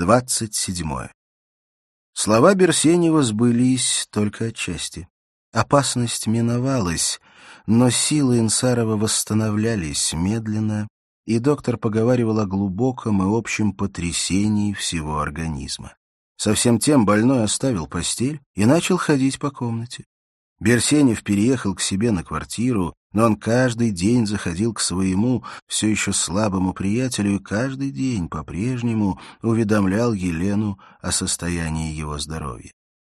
Двадцать седьмое. Слова Берсенева сбылись только отчасти. Опасность миновалась, но силы Инсарова восстановлялись медленно, и доктор поговаривал о глубоком и общем потрясении всего организма. Совсем тем больной оставил постель и начал ходить по комнате. Берсенев переехал к себе на квартиру, но он каждый день заходил к своему, все еще слабому приятелю, и каждый день по-прежнему уведомлял Елену о состоянии его здоровья.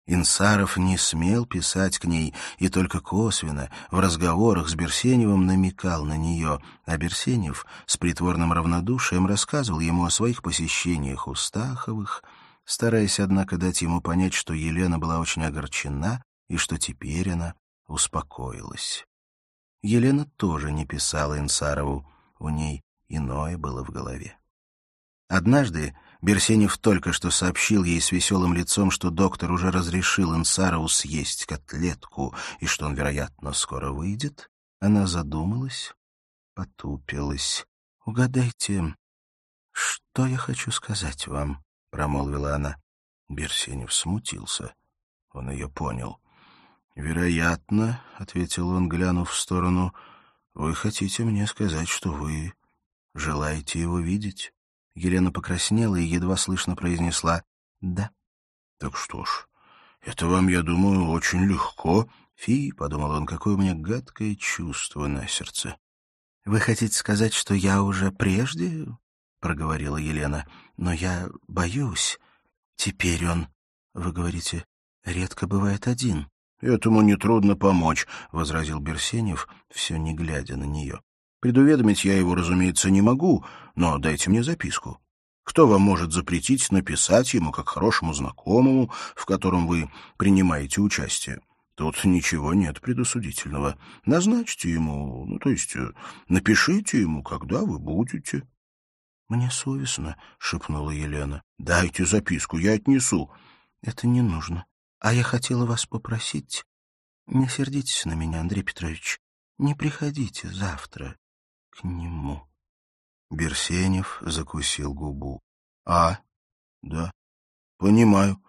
Инсаров не смел писать к ней и только косвенно в разговорах с Берсеневым намекал на нее, а Берсенев с притворным равнодушием рассказывал ему о своих посещениях у Стаховых, стараясь, однако, дать ему понять, что Елена была очень огорчена и что теперь она успокоилась. Елена тоже не писала Инсарову, у ней иное было в голове. Однажды Берсенев только что сообщил ей с веселым лицом, что доктор уже разрешил Инсарову съесть котлетку и что он, вероятно, скоро выйдет. Она задумалась, потупилась. — Угадайте, что я хочу сказать вам, — промолвила она. Берсенев смутился. Он ее понял. «Вероятно», — ответил он, глянув в сторону, — «вы хотите мне сказать, что вы желаете его видеть?» Елена покраснела и едва слышно произнесла «да». «Так что ж, это вам, я думаю, очень легко». «Фи», — подумал он, — «какое у меня гадкое чувство на сердце». «Вы хотите сказать, что я уже прежде?» — проговорила Елена. «Но я боюсь. Теперь он, вы говорите, редко бывает один». «Этому нетрудно помочь», — возразил Берсенев, все не глядя на нее. «Предуведомить я его, разумеется, не могу, но дайте мне записку. Кто вам может запретить написать ему, как хорошему знакомому, в котором вы принимаете участие? Тут ничего нет предосудительного. Назначьте ему, ну, то есть э, напишите ему, когда вы будете». «Мне совестно», — шепнула Елена. «Дайте записку, я отнесу». «Это не нужно. А я хотела вас попросить, не сердитесь на меня, Андрей Петрович, не приходите завтра к нему. Берсенев закусил губу. — А, да, понимаю.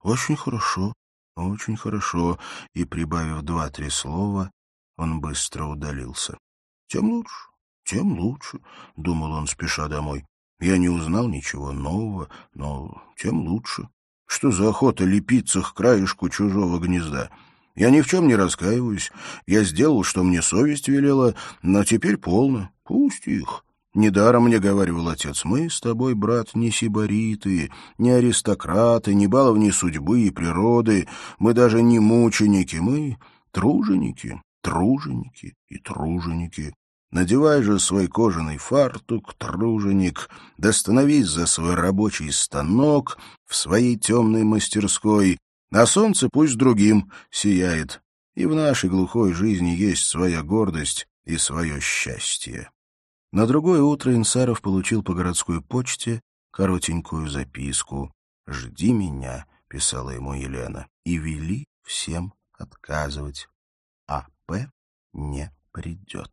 Очень хорошо, очень хорошо. И, прибавив два-три слова, он быстро удалился. — Тем лучше, тем лучше, — думал он, спеша домой. Я не узнал ничего нового, но тем лучше. Что за охота лепиться к краешку чужого гнезда? Я ни в чем не раскаиваюсь. Я сделал, что мне совесть велела, но теперь полно. Пусть их. Недаром мне говаривал отец, мы с тобой, брат, не сибариты, не аристократы, не баловни судьбы и природы, мы даже не мученики, мы труженики, труженики и труженики. Надевай же свой кожаный фартук, труженик, да становись за свой рабочий станок в своей темной мастерской, а солнце пусть другим сияет. И в нашей глухой жизни есть своя гордость и свое счастье. На другое утро Инсаров получил по городской почте коротенькую записку «Жди меня», — писала ему Елена, — «и вели всем отказывать, а П не придет».